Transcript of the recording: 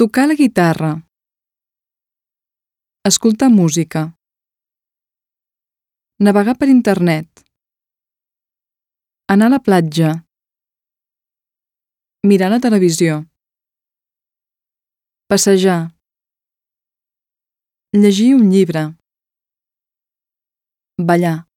Tocar la guitarra. Escoltar música. Navegar per internet. Anar a la platja. Mirar la televisió. Passejar. Llegir un llibre. Ballar.